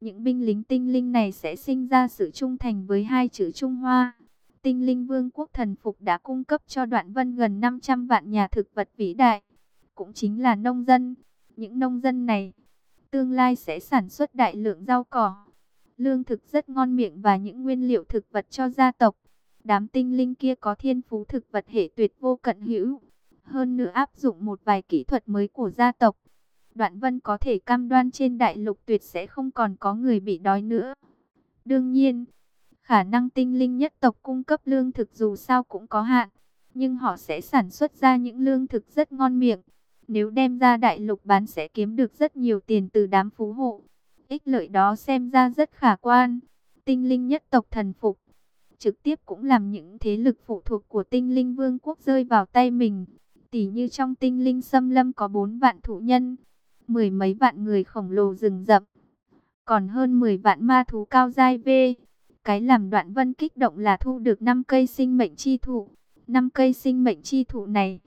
những binh lính tinh linh này sẽ sinh ra sự trung thành với hai chữ Trung Hoa. Tinh linh vương quốc thần phục đã cung cấp cho đoạn vân gần 500 vạn nhà thực vật vĩ đại, cũng chính là nông dân. Những nông dân này, tương lai sẽ sản xuất đại lượng rau cỏ, lương thực rất ngon miệng và những nguyên liệu thực vật cho gia tộc. Đám tinh linh kia có thiên phú thực vật hệ tuyệt vô cận hữu, hơn nữa áp dụng một vài kỹ thuật mới của gia tộc. Đoạn Vân có thể cam đoan trên đại lục tuyệt sẽ không còn có người bị đói nữa. Đương nhiên, khả năng tinh linh nhất tộc cung cấp lương thực dù sao cũng có hạn, nhưng họ sẽ sản xuất ra những lương thực rất ngon miệng. Nếu đem ra đại lục bán sẽ kiếm được rất nhiều tiền từ đám phú hộ. Ích lợi đó xem ra rất khả quan. Tinh linh nhất tộc thần phục, trực tiếp cũng làm những thế lực phụ thuộc của tinh linh vương quốc rơi vào tay mình. Tỷ như trong tinh linh xâm lâm có 4 vạn thủ nhân, mười mấy vạn người khổng lồ rừng rậm, còn hơn 10 vạn ma thú cao giai V. Cái làm đoạn vân kích động là thu được 5 cây sinh mệnh chi thụ. 5 cây sinh mệnh chi thụ này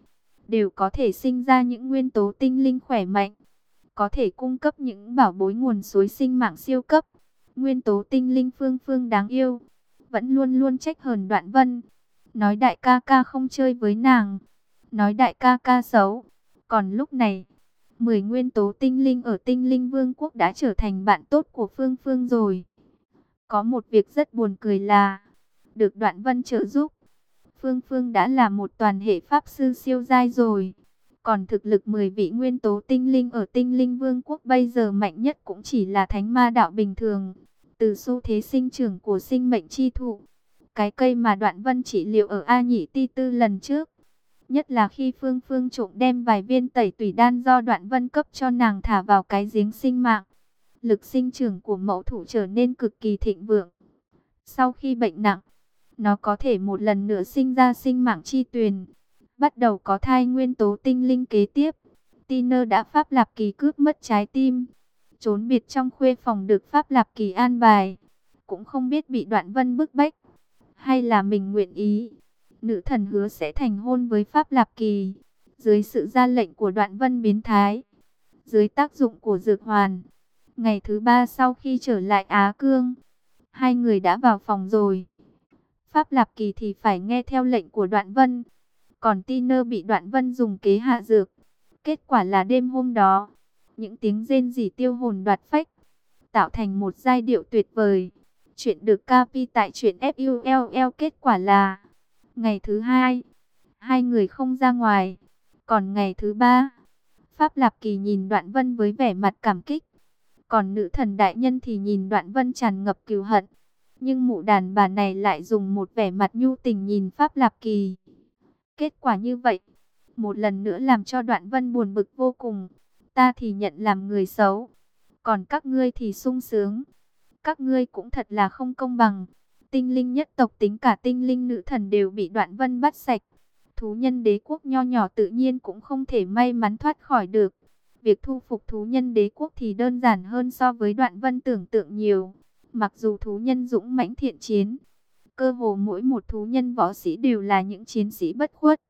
đều có thể sinh ra những nguyên tố tinh linh khỏe mạnh, có thể cung cấp những bảo bối nguồn suối sinh mạng siêu cấp. Nguyên tố tinh linh phương phương đáng yêu, vẫn luôn luôn trách hờn đoạn vân. Nói đại ca ca không chơi với nàng, nói đại ca ca xấu. Còn lúc này, 10 nguyên tố tinh linh ở tinh linh vương quốc đã trở thành bạn tốt của Phương Phương rồi. Có một việc rất buồn cười là, được đoạn vân trợ giúp. Phương Phương đã là một toàn hệ pháp sư siêu giai rồi. Còn thực lực 10 vị nguyên tố tinh linh ở tinh linh vương quốc bây giờ mạnh nhất cũng chỉ là thánh ma đạo bình thường. Từ xu thế sinh trưởng của sinh mệnh chi thụ, cái cây mà đoạn vân trị liệu ở A Nhĩ Ti Tư lần trước, Nhất là khi Phương Phương trộm đem vài viên tẩy tùy đan do đoạn vân cấp cho nàng thả vào cái giếng sinh mạng. Lực sinh trưởng của mẫu thủ trở nên cực kỳ thịnh vượng. Sau khi bệnh nặng, nó có thể một lần nữa sinh ra sinh mạng chi tuyền. Bắt đầu có thai nguyên tố tinh linh kế tiếp. Tiner đã Pháp Lạp Kỳ cướp mất trái tim. Trốn biệt trong khuê phòng được Pháp Lạp Kỳ an bài. Cũng không biết bị đoạn vân bức bách. Hay là mình nguyện ý nữ thần hứa sẽ thành hôn với Pháp Lạp Kỳ. Dưới sự ra lệnh của đoạn vân biến thái, dưới tác dụng của dược hoàn, ngày thứ ba sau khi trở lại Á Cương, hai người đã vào phòng rồi. Pháp Lạp Kỳ thì phải nghe theo lệnh của đoạn vân, còn Tiner bị đoạn vân dùng kế hạ dược. Kết quả là đêm hôm đó, những tiếng rên rỉ tiêu hồn đoạt phách, tạo thành một giai điệu tuyệt vời. Chuyện được capi tại truyện FULL kết quả là Ngày thứ hai, hai người không ra ngoài. Còn ngày thứ ba, Pháp Lạp Kỳ nhìn Đoạn Vân với vẻ mặt cảm kích. Còn nữ thần đại nhân thì nhìn Đoạn Vân tràn ngập cừu hận. Nhưng mụ đàn bà này lại dùng một vẻ mặt nhu tình nhìn Pháp Lạp Kỳ. Kết quả như vậy, một lần nữa làm cho Đoạn Vân buồn bực vô cùng. Ta thì nhận làm người xấu, còn các ngươi thì sung sướng. Các ngươi cũng thật là không công bằng tinh linh nhất tộc tính cả tinh linh nữ thần đều bị đoạn vân bắt sạch. Thú nhân đế quốc nho nhỏ tự nhiên cũng không thể may mắn thoát khỏi được. Việc thu phục thú nhân đế quốc thì đơn giản hơn so với đoạn vân tưởng tượng nhiều. Mặc dù thú nhân dũng mãnh thiện chiến, cơ hồ mỗi một thú nhân võ sĩ đều là những chiến sĩ bất khuất.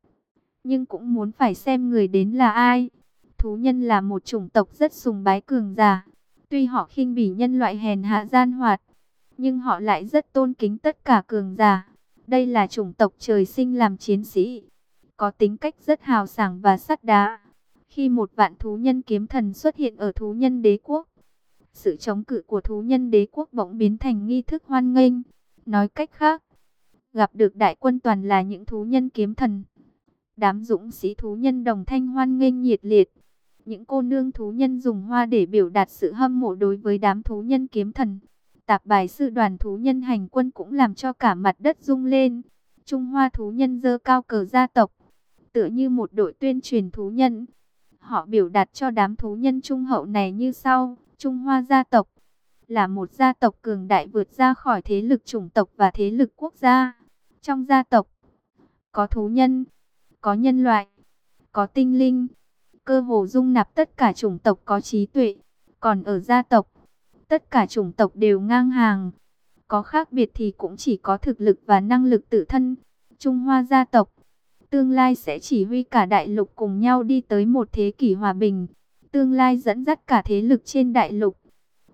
Nhưng cũng muốn phải xem người đến là ai. Thú nhân là một chủng tộc rất sùng bái cường giả. Tuy họ khinh bỉ nhân loại hèn hạ gian hoạt, nhưng họ lại rất tôn kính tất cả cường giả. Đây là chủng tộc trời sinh làm chiến sĩ, có tính cách rất hào sảng và sắt đá. Khi một vạn thú nhân kiếm thần xuất hiện ở thú nhân đế quốc, sự chống cự của thú nhân đế quốc bỗng biến thành nghi thức hoan nghênh. Nói cách khác, gặp được đại quân toàn là những thú nhân kiếm thần. Đám dũng sĩ thú nhân đồng thanh hoan nghênh nhiệt liệt. Những cô nương thú nhân dùng hoa để biểu đạt sự hâm mộ đối với đám thú nhân kiếm thần. Tạp bài sư đoàn thú nhân hành quân cũng làm cho cả mặt đất rung lên. Trung Hoa thú nhân dơ cao cờ gia tộc, tựa như một đội tuyên truyền thú nhân. Họ biểu đạt cho đám thú nhân trung hậu này như sau, Trung Hoa gia tộc là một gia tộc cường đại vượt ra khỏi thế lực chủng tộc và thế lực quốc gia. Trong gia tộc, có thú nhân, có nhân loại, có tinh linh, cơ hồ dung nạp tất cả chủng tộc có trí tuệ. Còn ở gia tộc, tất cả chủng tộc đều ngang hàng. Có khác biệt thì cũng chỉ có thực lực và năng lực tự thân. Trung Hoa gia tộc, tương lai sẽ chỉ huy cả đại lục cùng nhau đi tới một thế kỷ hòa bình. Tương lai dẫn dắt cả thế lực trên đại lục.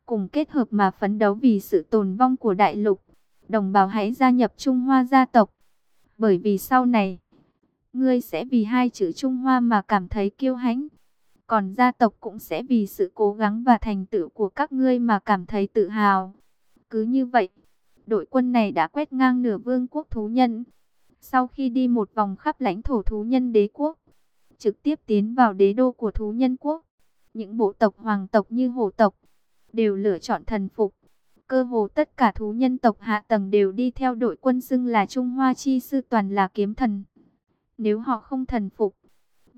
cùng kết hợp mà phấn đấu vì sự tồn vong của đại lục. Đồng bào hãy gia nhập Trung Hoa gia tộc, bởi vì sau này, ngươi sẽ vì hai chữ Trung Hoa mà cảm thấy kiêu hãnh. Còn gia tộc cũng sẽ vì sự cố gắng và thành tựu của các ngươi mà cảm thấy tự hào. Cứ như vậy, đội quân này đã quét ngang nửa vương quốc thú nhân. Sau khi đi một vòng khắp lãnh thổ thú nhân đế quốc, trực tiếp tiến vào đế đô của thú nhân quốc. Những bộ tộc hoàng tộc như hổ tộc đều lựa chọn thần phục. Cơ hồ tất cả thú nhân tộc hạ tầng đều đi theo đội quân xưng là Trung Hoa Chi Sư toàn là kiếm thần. Nếu họ không thần phục,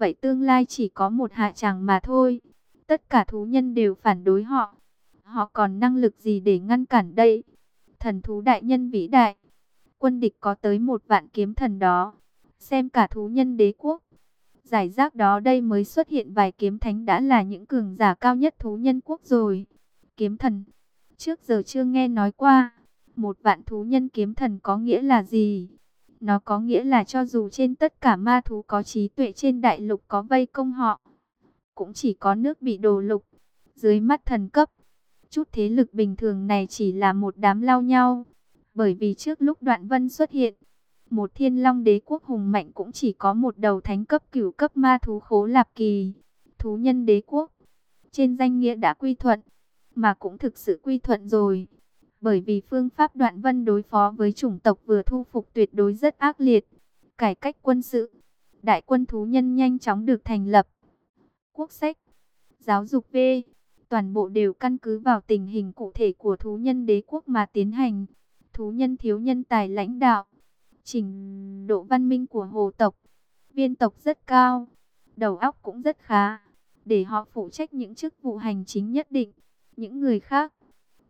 vậy tương lai chỉ có một hạ tràng mà thôi. Tất cả thú nhân đều phản đối họ. Họ còn năng lực gì để ngăn cản đây? Thần thú đại nhân vĩ đại. Quân địch có tới một vạn kiếm thần đó. Xem cả thú nhân đế quốc. Giải rác đó đây mới xuất hiện vài kiếm thánh đã là những cường giả cao nhất thú nhân quốc rồi. Kiếm thần. Trước giờ chưa nghe nói qua. Một vạn thú nhân kiếm thần có nghĩa là gì? Nó có nghĩa là cho dù trên tất cả ma thú có trí tuệ trên đại lục có vây công họ, cũng chỉ có nước bị đồ lục. Dưới mắt thần cấp, chút thế lực bình thường này chỉ là một đám lao nhau. Bởi vì trước lúc đoạn vân xuất hiện, một thiên long đế quốc hùng mạnh cũng chỉ có một đầu thánh cấp cửu cấp ma thú khố lạp kỳ. Thú nhân đế quốc, trên danh nghĩa đã quy thuận, mà cũng thực sự quy thuận rồi bởi vì phương pháp đoạn vân đối phó với chủng tộc vừa thu phục tuyệt đối rất ác liệt. Cải cách quân sự, đại quân thú nhân nhanh chóng được thành lập. Quốc sách, giáo dục V, toàn bộ đều căn cứ vào tình hình cụ thể của thú nhân đế quốc mà tiến hành. Thú nhân thiếu nhân tài lãnh đạo, trình độ văn minh của hồ tộc, viên tộc rất cao, đầu óc cũng rất khá, để họ phụ trách những chức vụ hành chính nhất định. Những người khác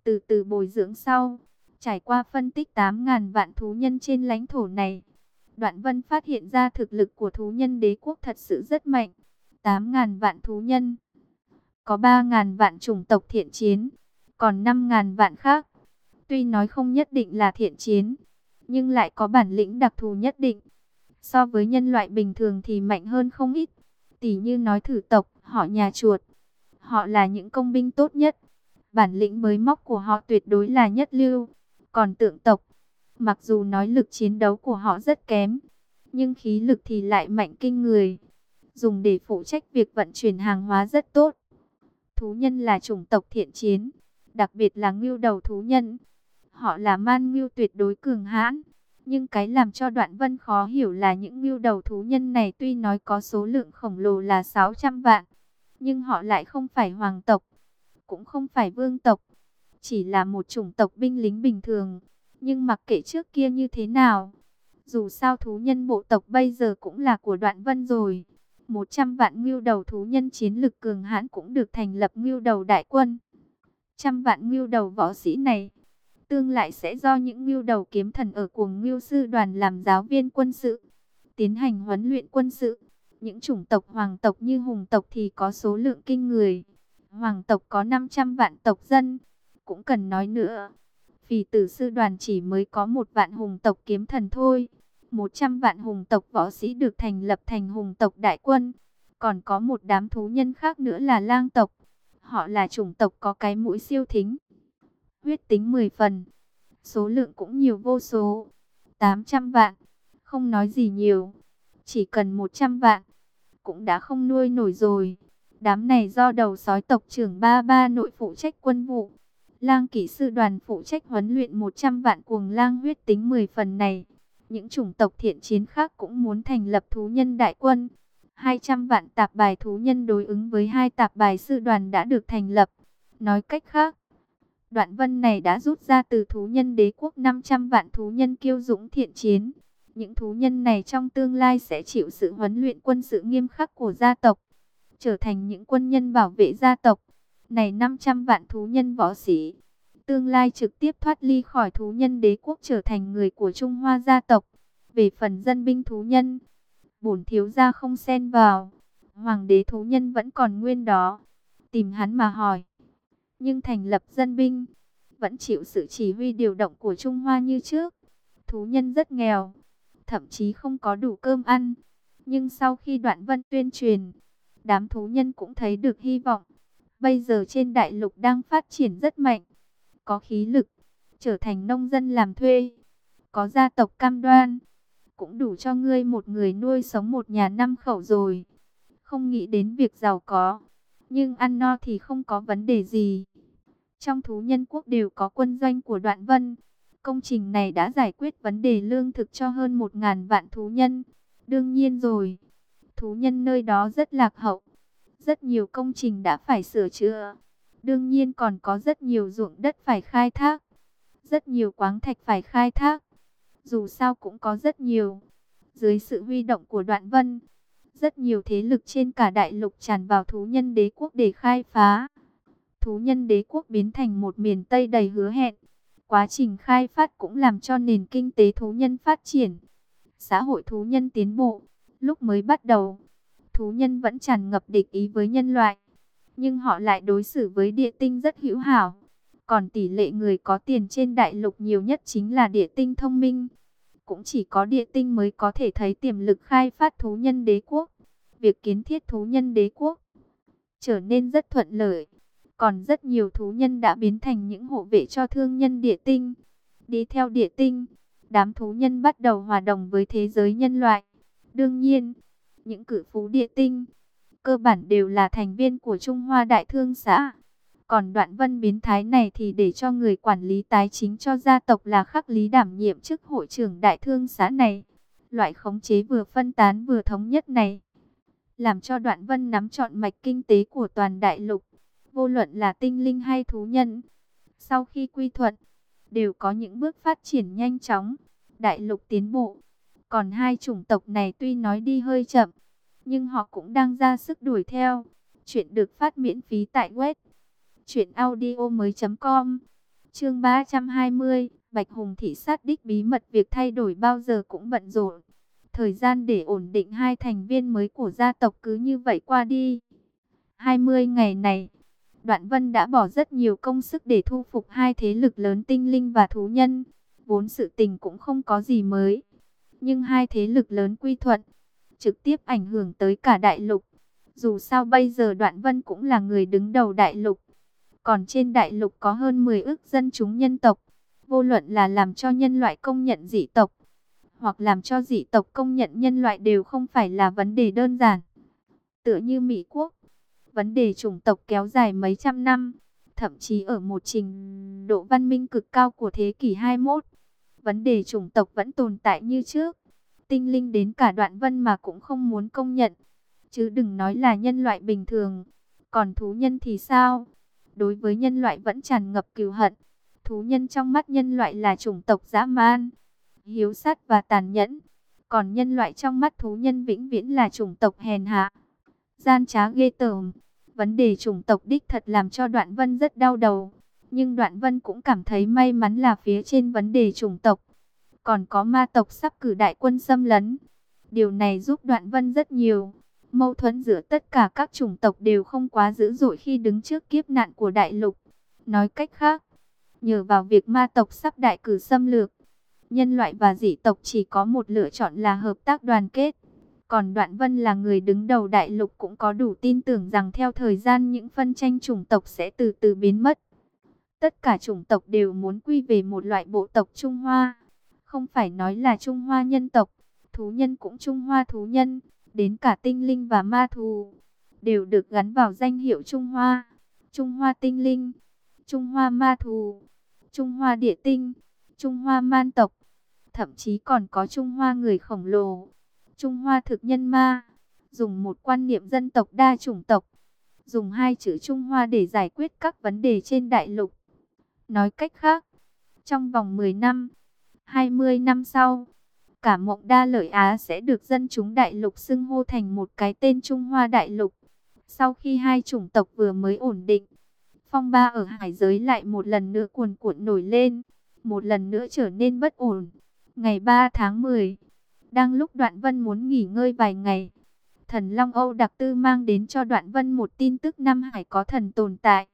từ từ bồi dưỡng sau. Trải qua phân tích 8.000 vạn thú nhân trên lãnh thổ này, Đoạn Vân phát hiện ra thực lực của thú nhân đế quốc thật sự rất mạnh. 8.000 vạn thú nhân, có 3.000 vạn chủng tộc thiện chiến, còn 5.000 vạn khác. Tuy nói không nhất định là thiện chiến, nhưng lại có bản lĩnh đặc thù nhất định. So với nhân loại bình thường thì mạnh hơn không ít. Tỷ như nói thử tộc, họ nhà chuột. Họ là những công binh tốt nhất bản lĩnh mới móc của họ tuyệt đối là nhất lưu. Còn tượng tộc, mặc dù nói lực chiến đấu của họ rất kém, nhưng khí lực thì lại mạnh kinh người, dùng để phụ trách việc vận chuyển hàng hóa rất tốt. Thú nhân là chủng tộc thiện chiến, đặc biệt là ngưu đầu thú nhân. Họ là man ngưu tuyệt đối cường hãn, nhưng cái làm cho đoạn vân khó hiểu là những ngưu đầu thú nhân này tuy nói có số lượng khổng lồ là 600 vạn, nhưng họ lại không phải hoàng tộc cũng không phải vương tộc, chỉ là một chủng tộc binh lính bình thường. Nhưng mặc kệ trước kia như thế nào, dù sao thú nhân bộ tộc bây giờ cũng là của đoạn vân rồi. 100 vạn ngưu đầu thú nhân chiến lực cường hãn cũng được thành lập ngưu đầu đại quân. Trăm vạn ngưu đầu võ sĩ này, tương lại sẽ do những ngưu đầu kiếm thần ở cuồng ngưu sư đoàn làm giáo viên quân sự, tiến hành huấn luyện quân sự. Những chủng tộc hoàng tộc như hùng tộc thì có số lượng kinh người. Hoàng tộc có 500 vạn tộc dân, cũng cần nói nữa. vì tử sư đoàn chỉ mới có một vạn hùng tộc kiếm thần thôi. 100 vạn hùng tộc võ sĩ được thành lập thành hùng tộc đại quân. Còn có một đám thú nhân khác nữa là lang tộc. Họ là chủng tộc có cái mũi siêu thính. Huyết tính 10 phần. Số lượng cũng nhiều vô số. 800 vạn. Không nói gì nhiều. Chỉ cần 100 vạn. Cũng đã không nuôi nổi rồi. Đám này do đầu sói tộc trưởng ba ba nội phụ trách quân vụ. Lang kỹ sư đoàn phụ trách huấn luyện 100 vạn cuồng lang huyết tính 10 phần này. Những chủng tộc thiện chiến khác cũng muốn thành lập thú nhân đại quân. 200 vạn tạp bài thú nhân đối ứng với hai tạp bài sư đoàn đã được thành lập. Nói cách khác, đoạn vân này đã rút ra từ thú nhân đế quốc 500 vạn thú nhân kiêu dũng thiện chiến. Những thú nhân này trong tương lai sẽ chịu sự huấn luyện quân sự nghiêm khắc của gia tộc trở thành những quân nhân bảo vệ gia tộc. Này 500 vạn thú nhân võ sĩ, tương lai trực tiếp thoát ly khỏi thú nhân đế quốc trở thành người của Trung Hoa gia tộc. Về phần dân binh thú nhân, bổn thiếu gia không xen vào, hoàng đế thú nhân vẫn còn nguyên đó. Tìm hắn mà hỏi. Nhưng thành lập dân binh, vẫn chịu sự chỉ huy điều động của Trung Hoa như trước. Thú nhân rất nghèo, thậm chí không có đủ cơm ăn. Nhưng sau khi đoạn vân tuyên truyền, đám thú nhân cũng thấy được hy vọng. bây giờ trên đại lục đang phát triển rất mạnh, có khí lực, trở thành nông dân làm thuê, có gia tộc cam đoan, cũng đủ cho ngươi một người nuôi sống một nhà năm khẩu rồi. Không nghĩ đến việc giàu có, nhưng ăn no thì không có vấn đề gì. Trong thú nhân quốc đều có quân doanh của đoạn vân. Công trình này đã giải quyết vấn đề lương thực cho hơn 1.000 vạn thú nhân. Đương nhiên rồi, thú nhân nơi đó rất lạc hậu. Rất nhiều công trình đã phải sửa chữa. Đương nhiên còn có rất nhiều ruộng đất phải khai thác. Rất nhiều quáng thạch phải khai thác. Dù sao cũng có rất nhiều. Dưới sự huy động của đoạn vân, rất nhiều thế lực trên cả đại lục tràn vào thú nhân đế quốc để khai phá. Thú nhân đế quốc biến thành một miền Tây đầy hứa hẹn. Quá trình khai phát cũng làm cho nền kinh tế thú nhân phát triển. Xã hội thú nhân tiến bộ. Lúc mới bắt đầu, thú nhân vẫn tràn ngập địch ý với nhân loại. Nhưng họ lại đối xử với địa tinh rất hữu hảo. Còn tỷ lệ người có tiền trên đại lục nhiều nhất chính là địa tinh thông minh. Cũng chỉ có địa tinh mới có thể thấy tiềm lực khai phát thú nhân đế quốc. Việc kiến thiết thú nhân đế quốc trở nên rất thuận lợi. Còn rất nhiều thú nhân đã biến thành những hộ vệ cho thương nhân địa tinh. Đi theo địa tinh, đám thú nhân bắt đầu hòa đồng với thế giới nhân loại. Đương nhiên, những cử phú địa tinh, cơ bản đều là thành viên của Trung Hoa Đại Thương xã. Còn đoạn vân biến thái này thì để cho người quản lý tài chính cho gia tộc là khắc lý đảm nhiệm chức hội trưởng Đại Thương xã này. Loại khống chế vừa phân tán vừa thống nhất này, làm cho đoạn vân nắm trọn mạch kinh tế của toàn đại lục vô luận là tinh linh hay thú nhân. Sau khi quy thuận, đều có những bước phát triển nhanh chóng, đại lục tiến bộ. Còn hai chủng tộc này tuy nói đi hơi chậm, nhưng họ cũng đang ra sức đuổi theo. Chuyện được phát miễn phí tại web truyệnaudiomoi.com. Chương 320, Bạch Hùng thị sát đích bí mật việc thay đổi bao giờ cũng bận rộn. Thời gian để ổn định hai thành viên mới của gia tộc cứ như vậy qua đi. 20 ngày này, Đoạn Vân đã bỏ rất nhiều công sức để thu phục hai thế lực lớn tinh linh và thú nhân. Vốn sự tình cũng không có gì mới. Nhưng hai thế lực lớn quy thuận, trực tiếp ảnh hưởng tới cả đại lục. Dù sao bây giờ Đoạn Vân cũng là người đứng đầu đại lục. Còn trên đại lục có hơn 10 ước dân chúng nhân tộc. Vô luận là làm cho nhân loại công nhận dị tộc, hoặc làm cho dị tộc công nhận nhân loại đều không phải là vấn đề đơn giản. Tựa như Mỹ Quốc, Vấn đề chủng tộc kéo dài mấy trăm năm, thậm chí ở một trình độ văn minh cực cao của thế kỷ 21. Vấn đề chủng tộc vẫn tồn tại như trước. Tinh linh đến cả đoạn vân mà cũng không muốn công nhận. Chứ đừng nói là nhân loại bình thường. Còn thú nhân thì sao? Đối với nhân loại vẫn tràn ngập cừu hận. Thú nhân trong mắt nhân loại là chủng tộc dã man, hiếu sát và tàn nhẫn. Còn nhân loại trong mắt thú nhân vĩnh viễn là chủng tộc hèn hạ gian trá ghê tởm. Vấn đề chủng tộc đích thật làm cho Đoạn Vân rất đau đầu. Nhưng Đoạn Vân cũng cảm thấy may mắn là phía trên vấn đề chủng tộc. Còn có ma tộc sắp cử đại quân xâm lấn. Điều này giúp Đoạn Vân rất nhiều. Mâu thuẫn giữa tất cả các chủng tộc đều không quá dữ dội khi đứng trước kiếp nạn của đại lục. Nói cách khác, nhờ vào việc ma tộc sắp đại cử xâm lược, nhân loại và dị tộc chỉ có một lựa chọn là hợp tác đoàn kết. Còn Đoạn Vân là người đứng đầu đại lục cũng có đủ tin tưởng rằng theo thời gian những phân tranh chủng tộc sẽ từ từ biến mất. Tất cả chủng tộc đều muốn quy về một loại bộ tộc Trung Hoa. Không phải nói là Trung Hoa nhân tộc, thú nhân cũng Trung Hoa thú nhân, đến cả tinh linh và ma thú, đều được gắn vào danh hiệu Trung Hoa. Trung Hoa tinh linh, Trung Hoa ma thú, Trung Hoa địa tinh, Trung Hoa man tộc, thậm chí còn có Trung Hoa người khổng lồ. Trung Hoa thực nhân ma, dùng một quan niệm dân tộc đa chủng tộc, dùng hai chữ Trung Hoa để giải quyết các vấn đề trên đại lục. Nói cách khác, trong vòng 10 năm, 20 năm sau, cả mộng đa lợi Á sẽ được dân chúng đại lục xưng hô thành một cái tên Trung Hoa đại lục. Sau khi hai chủng tộc vừa mới ổn định, phong ba ở hải giới lại một lần nữa cuồn cuộn nổi lên, một lần nữa trở nên bất ổn. Ngày 3 tháng 10, đang lúc Đoạn Vân muốn nghỉ ngơi vài ngày, thần Long Âu Đặc Tư mang đến cho Đoạn Vân một tin tức Nam Hải có thần tồn tại.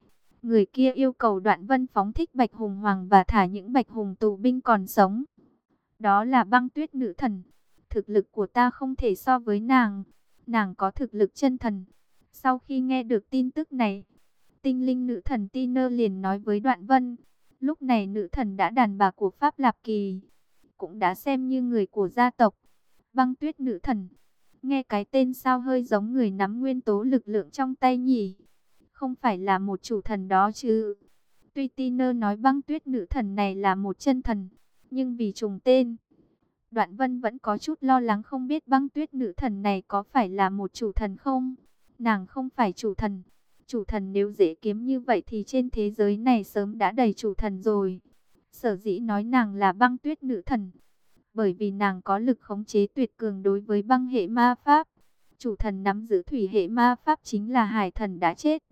Người kia yêu cầu Đoạn Vân phóng thích Bạch Hùng Hoàng và thả những Bạch Hùng tù binh còn sống. Đó là băng tuyết nữ thần. Thực lực của ta không thể so với nàng. Nàng có thực lực chân thần. Sau khi nghe được tin tức này, Tinh linh nữ thần tina liền nói với Đoạn Vân. Lúc này nữ thần đã đàn bà của Pháp Lạp Kỳ. Cũng đã xem như người của gia tộc. Băng tuyết nữ thần. Nghe cái tên sao hơi giống người nắm nguyên tố lực lượng trong tay nhỉ. Không phải là một chủ thần đó chứ. Tuy Tiner nói băng tuyết nữ thần này là một chân thần. Nhưng vì trùng tên. Đoạn vân vẫn có chút lo lắng không biết băng tuyết nữ thần này có phải là một chủ thần không. Nàng không phải chủ thần. Chủ thần nếu dễ kiếm như vậy thì trên thế giới này sớm đã đầy chủ thần rồi. Sở dĩ nói nàng là băng tuyết nữ thần. Bởi vì nàng có lực khống chế tuyệt cường đối với băng hệ ma pháp. Chủ thần nắm giữ thủy hệ ma pháp chính là hải thần đã chết.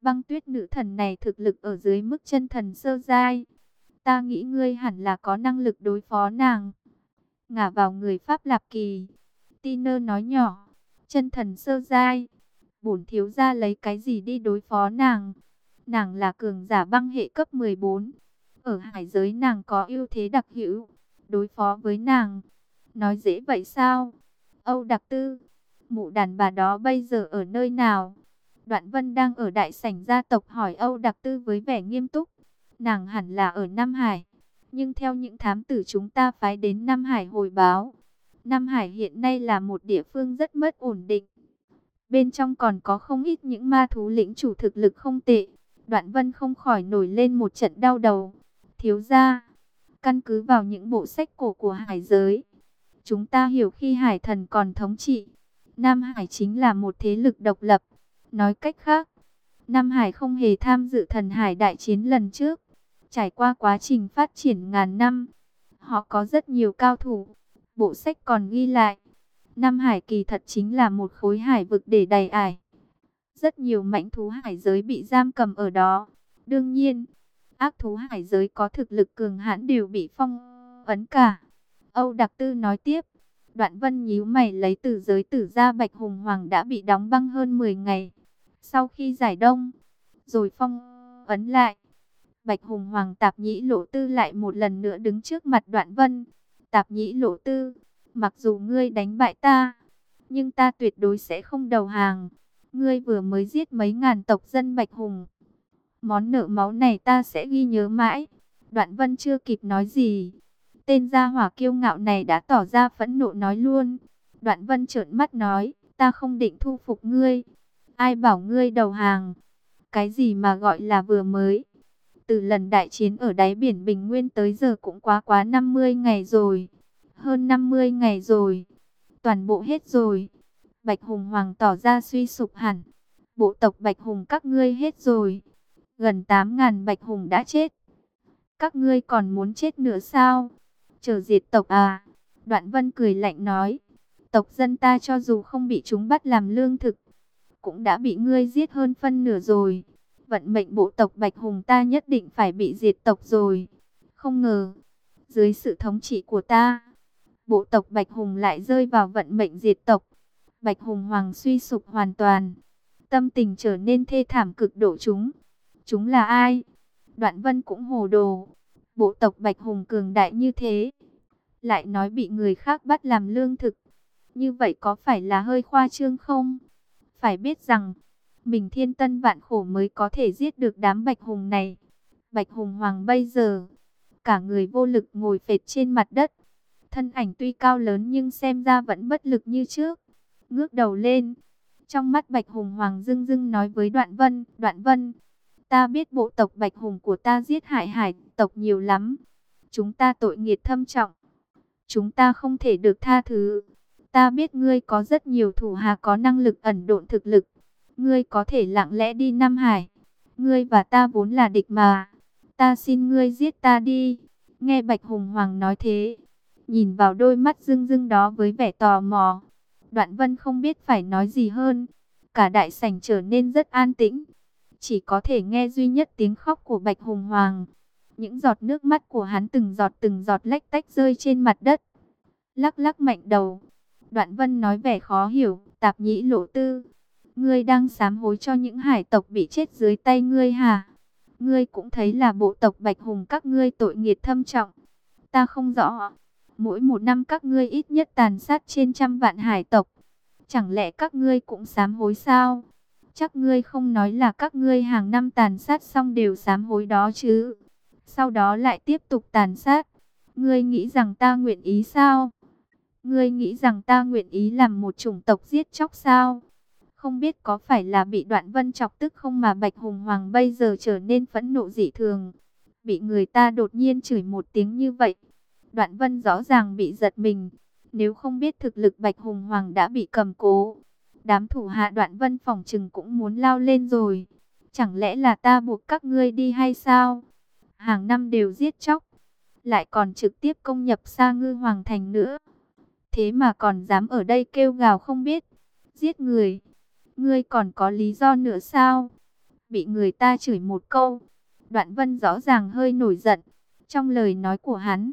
Băng tuyết nữ thần này thực lực ở dưới mức chân thần sơ giai. Ta nghĩ ngươi hẳn là có năng lực đối phó nàng. Ngả vào người Pháp Lạp Kỳ. Tiner nói nhỏ. Chân thần sơ giai bổn thiếu gia lấy cái gì đi đối phó nàng. Nàng là cường giả băng hệ cấp 14. Ở hải giới nàng có ưu thế đặc hữu. Đối phó với nàng. Nói dễ vậy sao? Âu Đặc Tư. Mụ đàn bà đó bây giờ ở nơi nào? Đoạn Vân đang ở đại sảnh gia tộc hỏi Âu Đặc Tư với vẻ nghiêm túc. Nàng hẳn là ở Nam Hải. Nhưng theo những thám tử chúng ta phái đến Nam Hải hồi báo. Nam Hải hiện nay là một địa phương rất mất ổn định. Bên trong còn có không ít những ma thú lĩnh chủ thực lực không tệ. Đoạn vân không khỏi nổi lên một trận đau đầu. Thiếu ra, căn cứ vào những bộ sách cổ của hải giới. Chúng ta hiểu khi hải thần còn thống trị. Nam Hải chính là một thế lực độc lập. Nói cách khác, Nam Hải không hề tham dự thần hải đại chiến lần trước. Trải qua quá trình phát triển ngàn năm, họ có rất nhiều cao thủ. Bộ sách còn ghi lại, Nam Hải kỳ thật chính là một khối hải vực để đầy ải. Rất nhiều mãnh thú hải giới bị giam cầm ở đó. Đương nhiên, ác thú hải giới có thực lực cường hãn đều bị phong ấn cả. Âu Đặc Tư nói tiếp, Đoạn Vân nhíu mày lấy từ giới tử ra Bạch Hùng Hoàng đã bị đóng băng hơn 10 ngày. Sau khi giải đông, rồi phong ấn lại. Bạch Hùng Hoàng Tạp Nhĩ Lộ Tư lại một lần nữa đứng trước mặt Đoạn Vân. Tạp Nhĩ Lộ Tư, Mặc dù ngươi đánh bại ta, nhưng ta tuyệt đối sẽ không đầu hàng. Ngươi vừa mới giết mấy ngàn tộc dân Bạch Hùng. Món nợ máu này ta sẽ ghi nhớ mãi. Đoạn vân chưa kịp nói gì. Tên gia hỏa kiêu ngạo này đã tỏ ra phẫn nộ nói luôn. Đoạn vân trợn mắt nói, ta không định thu phục ngươi. Ai bảo ngươi đầu hàng? Cái gì mà gọi là vừa mới? Từ lần đại chiến ở đáy biển Bình Nguyên tới giờ cũng quá quá 50 ngày rồi hơn 50 ngày rồi. Toàn bộ hết rồi. Bạch Hùng Hoàng tỏ ra suy sụp hẳn. Bộ tộc Bạch Hùng các ngươi hết rồi. Gần 8.000 Bạch Hùng đã chết. Các ngươi còn muốn chết nữa sao? Chờ diệt tộc à? Đoạn Vân cười lạnh nói. Tộc dân ta cho dù không bị chúng bắt làm lương thực. Cũng đã bị ngươi giết hơn phân nửa rồi. Vận mệnh bộ tộc Bạch Hùng ta nhất định phải bị diệt tộc rồi. Không ngờ, dưới sự thống trị của ta, bộ tộc Bạch Hùng lại rơi vào vận mệnh diệt tộc. Bạch Hùng Hoàng suy sụp hoàn toàn, tâm tình trở nên thê thảm cực độ chúng. Chúng là ai? Đoạn Vân cũng hồ đồ. Bộ tộc Bạch Hùng cường đại như thế, lại nói bị người khác bắt làm lương thực. Như vậy có phải là hơi khoa trương không? Phải biết rằng, mình thiên tân vạn khổ mới có thể giết được đám Bạch Hùng này. Bạch Hùng Hoàng bây giờ, cả người vô lực ngồi phệt trên mặt đất. Thân ảnh tuy cao lớn nhưng xem ra vẫn bất lực như trước. Ngước đầu lên. Trong mắt Bạch Hùng Hoàng dưng dưng nói với Đoạn Vân. Đoạn Vân, ta biết bộ tộc Bạch Hùng của ta giết hại hải tộc nhiều lắm. Chúng ta tội nghiệt thâm trọng. Chúng ta không thể được tha thứ. Ta biết ngươi có rất nhiều thủ hạ có năng lực ẩn độn thực lực. Ngươi có thể lặng lẽ đi Nam Hải. Ngươi và ta vốn là địch mà. Ta xin ngươi giết ta đi. Nghe Bạch Hùng Hoàng nói thế, nhìn vào đôi mắt rưng rưng đó với vẻ tò mò. Đoạn vân không biết phải nói gì hơn. Cả đại sảnh trở nên rất an tĩnh. Chỉ có thể nghe duy nhất tiếng khóc của Bạch Hùng Hoàng. Những giọt nước mắt của hắn từng giọt từng giọt lách tách rơi trên mặt đất. Lắc lắc mạnh đầu. Đoạn vân nói vẻ khó hiểu, tạp nhĩ lộ tư. Ngươi đang sám hối cho những hải tộc bị chết dưới tay ngươi hả? Ngươi cũng thấy là bộ tộc Bạch Hùng các ngươi tội nghiệt thâm trọng. Ta không rõ mỗi một năm các ngươi ít nhất tàn sát trên trăm vạn hải tộc. Chẳng lẽ các ngươi cũng sám hối sao? Chắc ngươi không nói là các ngươi hàng năm tàn sát xong đều sám hối đó chứ. Sau đó lại tiếp tục tàn sát. Ngươi nghĩ rằng ta nguyện ý sao? Ngươi nghĩ rằng ta nguyện ý làm một chủng tộc giết chóc sao? Không biết có phải là bị đoạn vân chọc tức không mà Bạch Hùng Hoàng bây giờ trở nên phẫn nộ dị thường. Bị người ta đột nhiên chửi một tiếng như vậy. Đoạn vân rõ ràng bị giật mình. Nếu không biết thực lực Bạch Hùng Hoàng đã bị cầm cố. Đám thủ hạ đoạn vân phòng trừng cũng muốn lao lên rồi. Chẳng lẽ là ta buộc các ngươi đi hay sao? Hàng năm đều giết chóc. Lại còn trực tiếp công nhập xa ngư hoàng thành nữa. Thế mà còn dám ở đây kêu gào không biết. Giết người. Ngươi còn có lý do nữa sao? Bị người ta chửi một câu. Đoạn vân rõ ràng hơi nổi giận. Trong lời nói của hắn.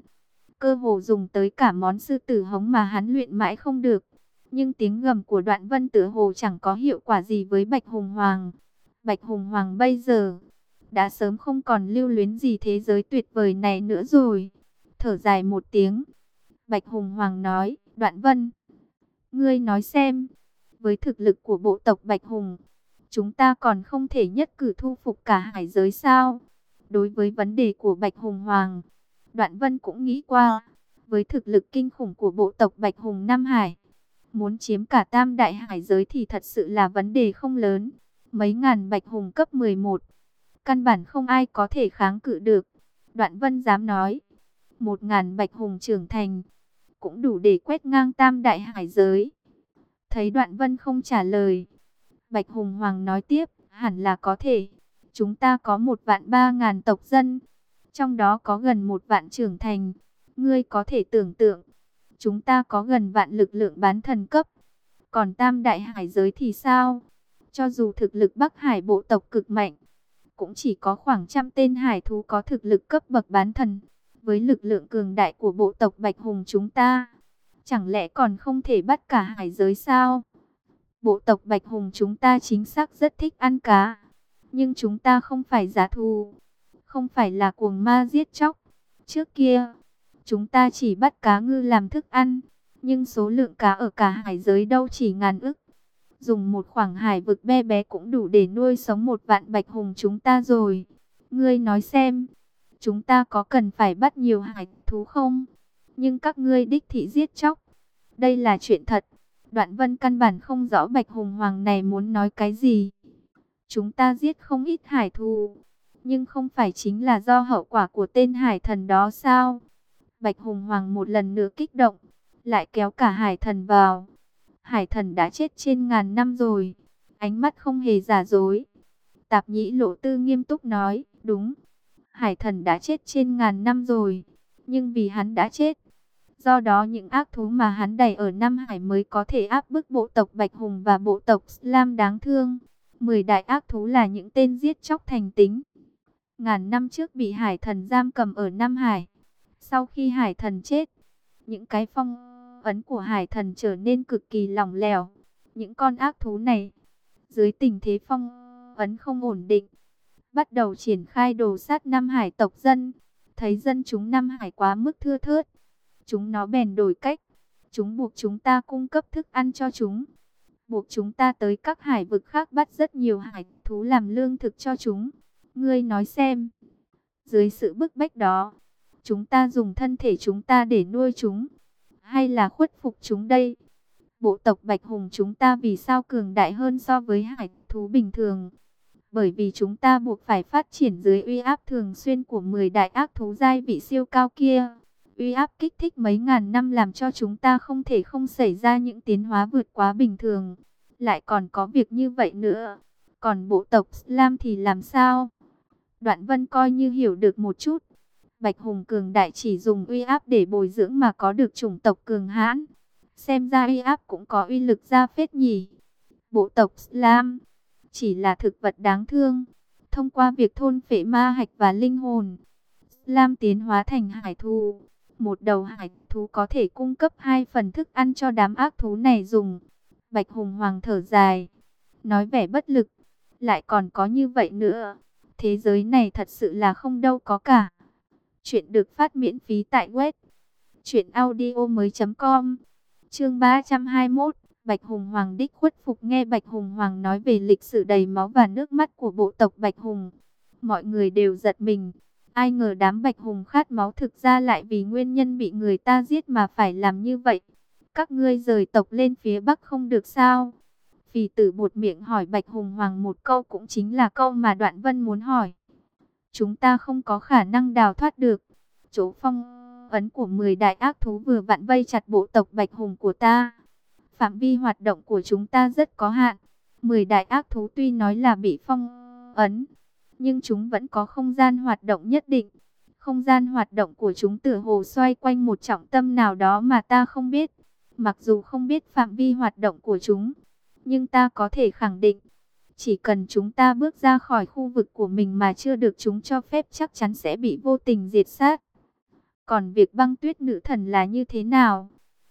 Cơ hồ dùng tới cả món sư tử hống mà hắn luyện mãi không được. Nhưng tiếng gầm của đoạn vân tử hồ chẳng có hiệu quả gì với Bạch Hùng Hoàng. Bạch Hùng Hoàng bây giờ đã sớm không còn lưu luyến gì thế giới tuyệt vời này nữa rồi. Thở dài một tiếng. Bạch Hùng Hoàng nói, đoạn vân. Ngươi nói xem, với thực lực của bộ tộc Bạch Hùng, chúng ta còn không thể nhất cử thu phục cả hải giới sao? Đối với vấn đề của Bạch Hùng Hoàng, Đoạn Vân cũng nghĩ qua, với thực lực kinh khủng của bộ tộc Bạch Hùng Nam Hải, muốn chiếm cả tam đại hải giới thì thật sự là vấn đề không lớn. Mấy ngàn Bạch Hùng cấp 11, căn bản không ai có thể kháng cự được. Đoạn Vân dám nói, một ngàn Bạch Hùng trưởng thành, cũng đủ để quét ngang tam đại hải giới. Thấy Đoạn Vân không trả lời, Bạch Hùng Hoàng nói tiếp, hẳn là có thể. Chúng ta có một vạn ba ngàn tộc dân, trong đó có gần một vạn trưởng thành. Ngươi có thể tưởng tượng, chúng ta có gần vạn lực lượng bán thần cấp. Còn tam đại hải giới thì sao? Cho dù thực lực Bắc Hải bộ tộc cực mạnh, cũng chỉ có khoảng trăm tên hải thú có thực lực cấp bậc bán thần. Với lực lượng cường đại của bộ tộc Bạch Hùng chúng ta, chẳng lẽ còn không thể bắt cả hải giới sao? Bộ tộc Bạch Hùng chúng ta chính xác rất thích ăn cá. Nhưng chúng ta không phải giả thù. Không phải là cuồng ma giết chóc. Trước kia, chúng ta chỉ bắt cá ngư làm thức ăn. Nhưng số lượng cá ở cả hải giới đâu chỉ ngàn ức. Dùng một khoảng hải vực bé bé cũng đủ để nuôi sống một vạn Bạch Hùng chúng ta rồi. Ngươi nói xem, chúng ta có cần phải bắt nhiều hải thú không? Nhưng các ngươi đích thị giết chóc. Đây là chuyện thật. Đoạn vân căn bản không rõ Bạch Hùng Hoàng này muốn nói cái gì. Chúng ta giết không ít hải thù. Nhưng không phải chính là do hậu quả của tên hải thần đó sao? Bạch Hùng Hoàng một lần nữa kích động. Lại kéo cả hải thần vào. Hải thần đã chết trên ngàn năm rồi. Ánh mắt không hề giả dối. Tạp nhĩ lộ tư nghiêm túc nói. Đúng. Hải thần đã chết trên ngàn năm rồi. Nhưng vì hắn đã chết, Do đó những ác thú mà hắn đẩy ở Nam Hải mới có thể áp bức bộ tộc Bạch Hùng và bộ tộc Slam đáng thương. Mười đại ác thú là những tên giết chóc thành tính. Ngàn năm trước bị hải thần giam cầm ở Nam Hải. Sau khi hải thần chết, những cái phong ấn của hải thần trở nên cực kỳ lỏng lẻo. Những con ác thú này, dưới tình thế phong ấn không ổn định, bắt đầu triển khai đồ sát Nam Hải tộc dân. Thấy dân chúng Nam Hải quá mức thưa thớt, Chúng nó bèn đổi cách. Chúng buộc chúng ta cung cấp thức ăn cho chúng. Buộc chúng ta tới các hải vực khác bắt rất nhiều hải thú làm lương thực cho chúng. Ngươi nói xem. Dưới sự bức bách đó, chúng ta dùng thân thể chúng ta để nuôi chúng. Hay là khuất phục chúng đây? Bộ tộc Bạch Hùng chúng ta vì sao cường đại hơn so với hải thú bình thường? Bởi vì chúng ta buộc phải phát triển dưới uy áp thường xuyên của 10 đại ác thú giai vị siêu cao kia uy áp kích thích mấy ngàn năm làm cho chúng ta không thể không xảy ra những tiến hóa vượt quá bình thường. Lại còn có việc như vậy nữa. Còn bộ tộc Lam thì làm sao? Đoạn vân coi như hiểu được một chút. Bạch Hùng cường đại chỉ dùng uy áp để bồi dưỡng mà có được chủng tộc cường hãn. Xem ra uy áp cũng có uy lực ra phết nhỉ. Bộ tộc Lam chỉ là thực vật đáng thương. Thông qua việc thôn phệ ma hạch và linh hồn, Lam tiến hóa thành hải thù một đầu hải thú có thể cung cấp hai phần thức ăn cho đám ác thú này dùng. Bạch Hùng Hoàng thở dài, nói vẻ bất lực, lại còn có như vậy nữa. Thế giới này thật sự là không đâu có cả. Chuyện được phát miễn phí tại web truyệnaudiomoi.com. Chương 321, Bạch Hùng Hoàng đích khuất phục nghe Bạch Hùng Hoàng nói về lịch sử đầy máu và nước mắt của bộ tộc Bạch Hùng. Mọi người đều giật mình. Ai ngờ đám Bạch Hùng khát máu thực ra lại vì nguyên nhân bị người ta giết mà phải làm như vậy. Các ngươi rời tộc lên phía Bắc không được sao? Phì tử buột miệng hỏi Bạch Hùng Hoàng một câu cũng chính là câu mà Đoạn Vân muốn hỏi. Chúng ta không có khả năng đào thoát được. Chỗ phong ấn của 10 đại ác thú vừa vặn vây chặt bộ tộc Bạch Hùng của ta. Phạm vi hoạt động của chúng ta rất có hạn. 10 đại ác thú tuy nói là bị phong ấn, nhưng chúng vẫn có không gian hoạt động nhất định. Không gian hoạt động của chúng tựa hồ xoay quanh một trọng tâm nào đó mà ta không biết. Mặc dù không biết phạm vi hoạt động của chúng, nhưng ta có thể khẳng định, chỉ cần chúng ta bước ra khỏi khu vực của mình mà chưa được chúng cho phép chắc chắn sẽ bị vô tình diệt sát. Còn việc băng tuyết nữ thần là như thế nào?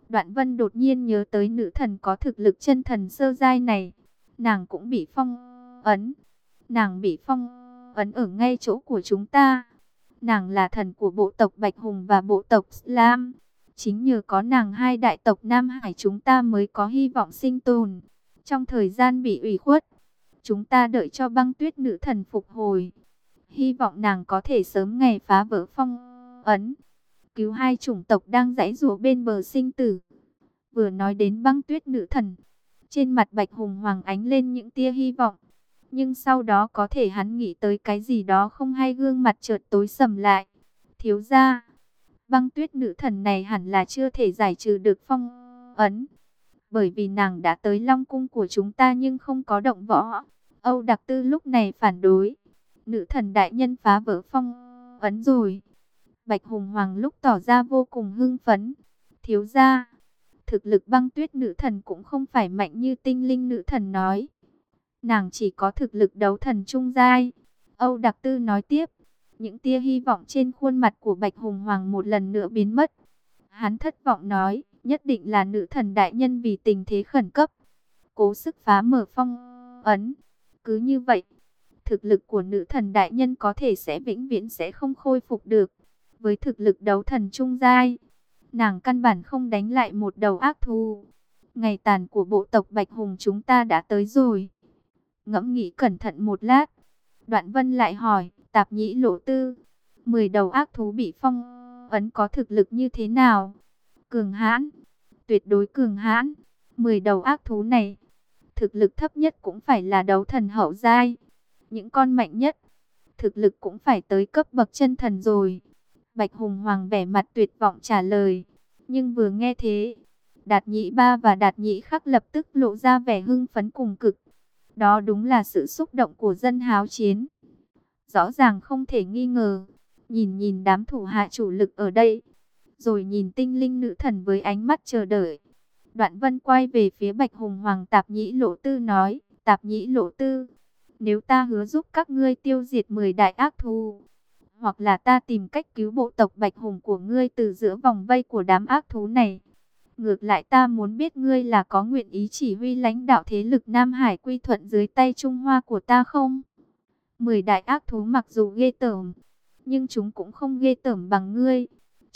Đoạn vân đột nhiên nhớ tới nữ thần có thực lực chân thần sơ giai này. Nàng cũng bị phong ấn. Nàng bị phong ấn ở ngay chỗ của chúng ta. Nàng là thần của bộ tộc Bạch Hùng và bộ tộc Slam. Chính nhờ có nàng hai đại tộc Nam Hải chúng ta mới có hy vọng sinh tồn. Trong thời gian bị ủy khuất, chúng ta đợi cho băng tuyết nữ thần phục hồi. Hy vọng nàng có thể sớm ngày phá vỡ phong ấn cứu hai chủng tộc đang giãy rùa bên bờ sinh tử. Vừa nói đến băng tuyết nữ thần, trên mặt Bạch Hùng Hoàng ánh lên những tia hy vọng. Nhưng sau đó có thể hắn nghĩ tới cái gì đó không hay gương mặt chợt tối sầm lại. Thiếu ra, băng tuyết nữ thần này hẳn là chưa thể giải trừ được phong ấn. Bởi vì nàng đã tới Long Cung của chúng ta nhưng không có động võ. Âu Đặc Tư lúc này phản đối. Nữ thần đại nhân phá vỡ phong ấn rồi. Bạch Hùng Hoàng lúc tỏ ra vô cùng hưng phấn. Thiếu ra, thực lực băng tuyết nữ thần cũng không phải mạnh như tinh linh nữ thần nói. Nàng chỉ có thực lực đấu thần trung giai. Âu Đặc Tư nói tiếp, những tia hy vọng trên khuôn mặt của Bạch Hùng Hoàng một lần nữa biến mất. Hắn thất vọng nói, nhất định là nữ thần đại nhân vì tình thế khẩn cấp. Cố sức phá mở phong ấn. Cứ như vậy, thực lực của nữ thần đại nhân có thể sẽ vĩnh viễn sẽ không khôi phục được với thực lực đấu thần trung giai, nàng căn bản không đánh lại một đầu ác thù. Ngày tàn của bộ tộc Bạch Hùng chúng ta đã tới rồi. Ngẫm nghĩ cẩn thận một lát, Đoạn Vân lại hỏi, tạp nhĩ lộ tư, 10 đầu ác thú bị phong ấn có thực lực như thế nào? Cường hãn, tuyệt đối cường hãn, 10 đầu ác thú này, thực lực thấp nhất cũng phải là đấu thần hậu giai. Những con mạnh nhất, thực lực cũng phải tới cấp bậc chân thần rồi. Bạch Hùng Hoàng vẻ mặt tuyệt vọng trả lời. Nhưng vừa nghe thế, Đạt Nhĩ Ba và Đạt Nhĩ Khắc lập tức lộ ra vẻ hưng phấn cùng cực. Đó đúng là sự xúc động của dân háo chiến. Rõ ràng không thể nghi ngờ. Nhìn nhìn đám thủ hạ chủ lực ở đây. Rồi nhìn tinh linh nữ thần với ánh mắt chờ đợi. Đoạn vân quay về phía Bạch Hùng Hoàng Tạp Nhĩ Lộ Tư nói. Tạp Nhĩ Lộ Tư. Nếu ta hứa giúp các ngươi tiêu diệt 10 đại ác thù hoặc là ta tìm cách cứu bộ tộc Bạch Hùng của ngươi từ giữa vòng vây của đám ác thú này. Ngược lại ta muốn biết ngươi là có nguyện ý chỉ huy lãnh đạo thế lực Nam Hải quy thuận dưới tay Trung Hoa của ta không? Mười đại ác thú mặc dù ghê tởm, nhưng chúng cũng không ghê tởm bằng ngươi.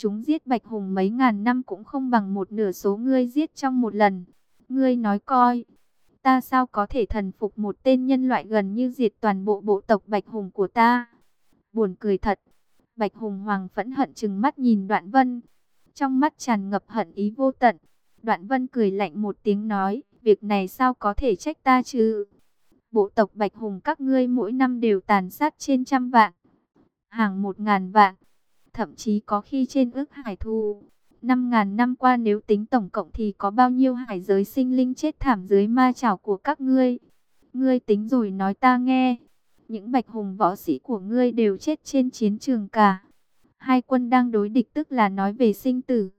Chúng giết Bạch Hùng mấy ngàn năm cũng không bằng một nửa số ngươi giết trong một lần. Ngươi nói coi, ta sao có thể thần phục một tên nhân loại gần như diệt toàn bộ bộ tộc Bạch Hùng của ta? buồn cười thật. Bạch Hùng Hoàng phẫn hận chừng mắt nhìn Đoạn Vân, trong mắt tràn ngập hận ý vô tận. Đoạn Vân cười lạnh một tiếng nói, việc này sao có thể trách ta chứ? Bộ tộc Bạch Hùng các ngươi mỗi năm đều tàn sát trên trăm vạn, hàng một ngàn vạn, thậm chí có khi trên ước hải thu. Năm ngàn năm qua nếu tính tổng cộng thì có bao nhiêu hải giới sinh linh chết thảm dưới ma chảo của các ngươi? Ngươi tính rồi nói ta nghe. Những bạch hùng võ sĩ của ngươi đều chết trên chiến trường cả. Hai quân đang đối địch tức là nói về sinh tử.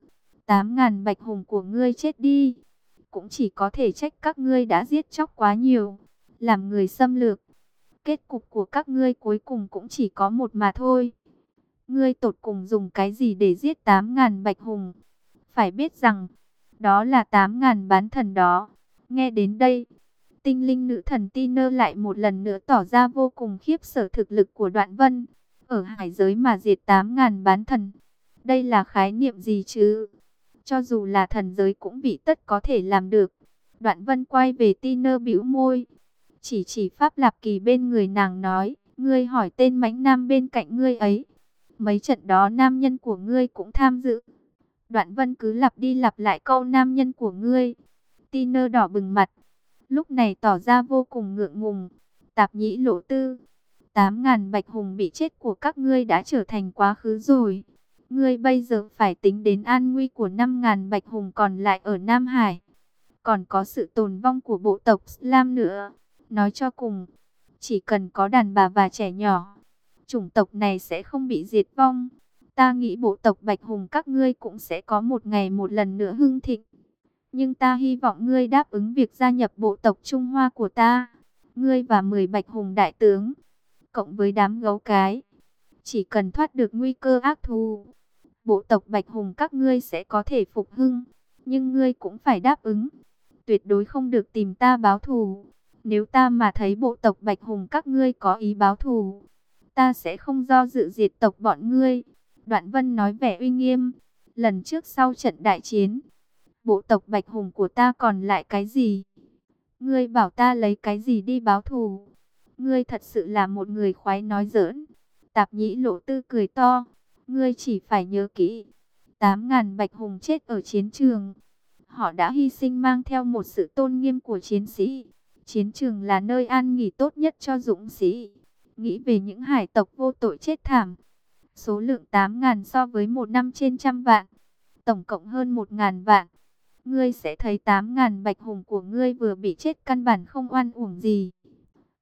Tám ngàn bạch hùng của ngươi chết đi. Cũng chỉ có thể trách các ngươi đã giết chóc quá nhiều. Làm người xâm lược. Kết cục của các ngươi cuối cùng cũng chỉ có một mà thôi. Ngươi tột cùng dùng cái gì để giết tám ngàn bạch hùng? Phải biết rằng, đó là tám ngàn bán thần đó. Nghe đến đây, Tinh linh nữ thần Tiner lại một lần nữa tỏ ra vô cùng khiếp sợ thực lực của đoạn vân. Ở hải giới mà diệt 8.000 bán thần. Đây là khái niệm gì chứ? Cho dù là thần giới cũng bị tất có thể làm được. Đoạn vân quay về Tiner bĩu môi. Chỉ chỉ Pháp Lạp Kỳ bên người nàng nói. Ngươi hỏi tên mãnh nam bên cạnh ngươi ấy. Mấy trận đó nam nhân của ngươi cũng tham dự. Đoạn vân cứ lặp đi lặp lại câu nam nhân của ngươi. Tiner đỏ bừng mặt. Lúc này tỏ ra vô cùng ngượng ngùng. Tạp nhĩ lộ tư. Tám ngàn bạch hùng bị chết của các ngươi đã trở thành quá khứ rồi. Ngươi bây giờ phải tính đến an nguy của năm ngàn bạch hùng còn lại ở Nam Hải. Còn có sự tồn vong của bộ tộc Slam nữa. Nói cho cùng, chỉ cần có đàn bà và trẻ nhỏ, chủng tộc này sẽ không bị diệt vong. Ta nghĩ bộ tộc Bạch Hùng các ngươi cũng sẽ có một ngày một lần nữa hưng thịnh. Nhưng ta hy vọng ngươi đáp ứng việc gia nhập bộ tộc Trung Hoa của ta. Ngươi và 10 Bạch Hùng đại tướng, cộng với đám gấu cái. Chỉ cần thoát được nguy cơ ác thù, bộ tộc Bạch Hùng các ngươi sẽ có thể phục hưng. Nhưng ngươi cũng phải đáp ứng, tuyệt đối không được tìm ta báo thù. Nếu ta mà thấy bộ tộc Bạch Hùng các ngươi có ý báo thù, ta sẽ không do dự diệt tộc bọn ngươi. Đoạn Vân nói vẻ uy nghiêm. Lần trước sau trận đại chiến, bộ tộc Bạch Hùng của ta còn lại cái gì? Ngươi bảo ta lấy cái gì đi báo thù? Ngươi thật sự là một người khoái nói giỡn. Tạp nhĩ lộ tư cười to. Ngươi chỉ phải nhớ kỹ. Tám ngàn Bạch Hùng chết ở chiến trường. Họ đã hy sinh mang theo một sự tôn nghiêm của chiến sĩ. Chiến trường là nơi an nghỉ tốt nhất cho dũng sĩ. Nghĩ về những hải tộc vô tội chết thảm. Số lượng 8.000 so với một năm trên trăm vạn. Tổng cộng hơn 1.000 vạn. Ngươi sẽ thấy 8.000 bạch hùng của ngươi vừa bị chết căn bản không oan uổng gì.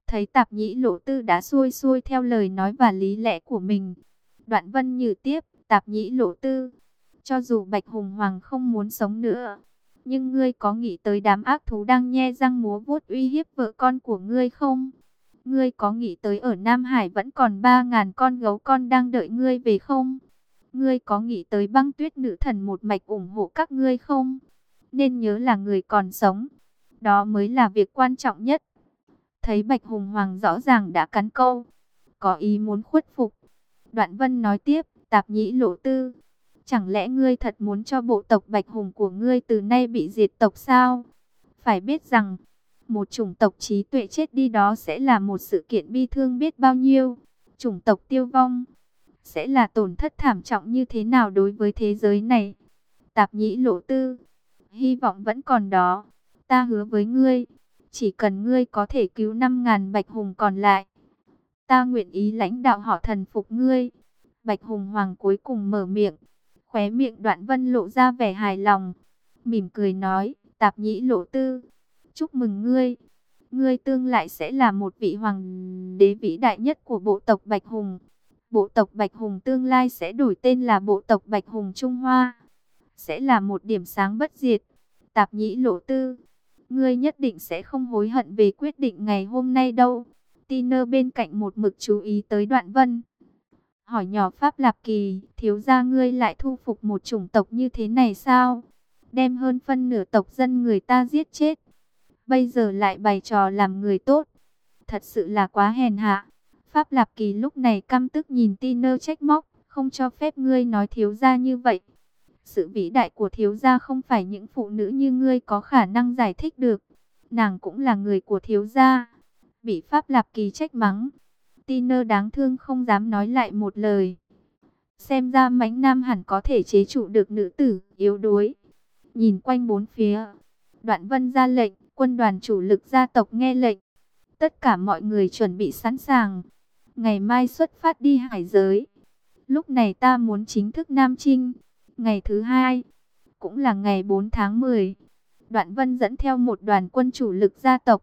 Thấy tạp nhĩ lộ tư đã xuôi xuôi theo lời nói và lý lẽ của mình. Đoạn vân như tiếp, tạp nhĩ lộ tư. Cho dù bạch hùng hoàng không muốn sống nữa. Nhưng ngươi có nghĩ tới đám ác thú đang nhe răng múa vuốt uy hiếp vợ con của ngươi không? Ngươi có nghĩ tới ở Nam Hải vẫn còn 3.000 con gấu con đang đợi ngươi về không? Ngươi có nghĩ tới băng tuyết nữ thần một mạch ủng hộ các ngươi không? Nên nhớ là người còn sống. Đó mới là việc quan trọng nhất. Thấy Bạch Hùng Hoàng rõ ràng đã cắn câu. Có ý muốn khuất phục. Đoạn Vân nói tiếp, tạp nhĩ lộ tư. Chẳng lẽ ngươi thật muốn cho bộ tộc Bạch Hùng của ngươi từ nay bị diệt tộc sao? Phải biết rằng, một chủng tộc trí tuệ chết đi đó sẽ là một sự kiện bi thương biết bao nhiêu. Chủng tộc tiêu vong sẽ là tổn thất thảm trọng như thế nào đối với thế giới này. Tạp nhĩ lộ tư, hy vọng vẫn còn đó. Ta hứa với ngươi, chỉ cần ngươi có thể cứu 5.000 bạch hùng còn lại. Ta nguyện ý lãnh đạo họ thần phục ngươi. Bạch hùng hoàng cuối cùng mở miệng. Khóe miệng đoạn vân lộ ra vẻ hài lòng. Mỉm cười nói, tạp nhĩ lộ tư chúc mừng ngươi. Ngươi tương lại sẽ là một vị hoàng đế vĩ đại nhất của bộ tộc Bạch Hùng. Bộ tộc Bạch Hùng tương lai sẽ đổi tên là bộ tộc Bạch Hùng Trung Hoa. Sẽ là một điểm sáng bất diệt. Tạp nhĩ lộ tư. Ngươi nhất định sẽ không hối hận về quyết định ngày hôm nay đâu. Tiner bên cạnh một mực chú ý tới đoạn vân. Hỏi nhỏ Pháp Lạp Kỳ, thiếu gia ngươi lại thu phục một chủng tộc như thế này sao? Đem hơn phân nửa tộc dân người ta giết chết bây giờ lại bày trò làm người tốt. Thật sự là quá hèn hạ. Pháp Lạp Kỳ lúc này căm tức nhìn Tiner trách móc, không cho phép ngươi nói thiếu gia như vậy. Sự vĩ đại của thiếu gia không phải những phụ nữ như ngươi có khả năng giải thích được. Nàng cũng là người của thiếu gia. Bị Pháp Lạp Kỳ trách mắng. Tiner đáng thương không dám nói lại một lời. Xem ra mãnh nam hẳn có thể chế trụ được nữ tử, yếu đuối. Nhìn quanh bốn phía. Đoạn vân ra lệnh, Quân đoàn chủ lực gia tộc nghe lệnh. Tất cả mọi người chuẩn bị sẵn sàng. Ngày mai xuất phát đi hải giới. Lúc này ta muốn chính thức Nam Trinh. Ngày thứ hai, cũng là ngày 4 tháng 10. Đoạn Vân dẫn theo một đoàn quân chủ lực gia tộc.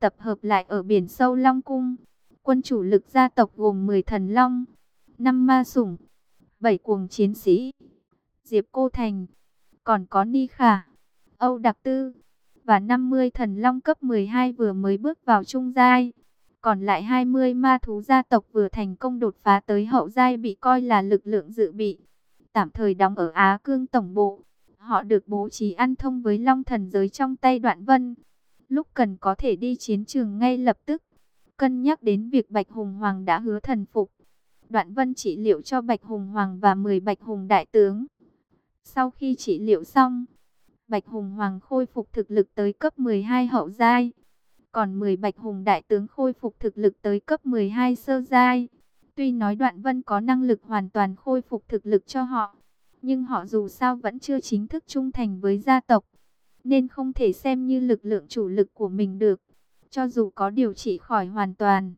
Tập hợp lại ở biển sâu Long Cung. Quân chủ lực gia tộc gồm 10 thần long, 5 ma sủng, 7 cuồng chiến sĩ, Diệp Cô Thành, còn có Ni Khả, Âu Đặc Tư, và 50 thần long cấp 12 vừa mới bước vào trung giai. Còn lại 20 ma thú gia tộc vừa thành công đột phá tới hậu giai bị coi là lực lượng dự bị. Tạm thời đóng ở Á Cương Tổng Bộ. Họ được bố trí ăn thông với long thần giới trong tay đoạn vân. Lúc cần có thể đi chiến trường ngay lập tức. Cân nhắc đến việc Bạch Hùng Hoàng đã hứa thần phục. Đoạn vân trị liệu cho Bạch Hùng Hoàng và 10 Bạch Hùng Đại Tướng. Sau khi trị liệu xong, Bạch Hùng Hoàng khôi phục thực lực tới cấp 12 hậu giai. Còn 10 Bạch Hùng Đại Tướng khôi phục thực lực tới cấp 12 sơ giai. Tuy nói Đoạn Vân có năng lực hoàn toàn khôi phục thực lực cho họ, nhưng họ dù sao vẫn chưa chính thức trung thành với gia tộc, nên không thể xem như lực lượng chủ lực của mình được. Cho dù có điều trị khỏi hoàn toàn,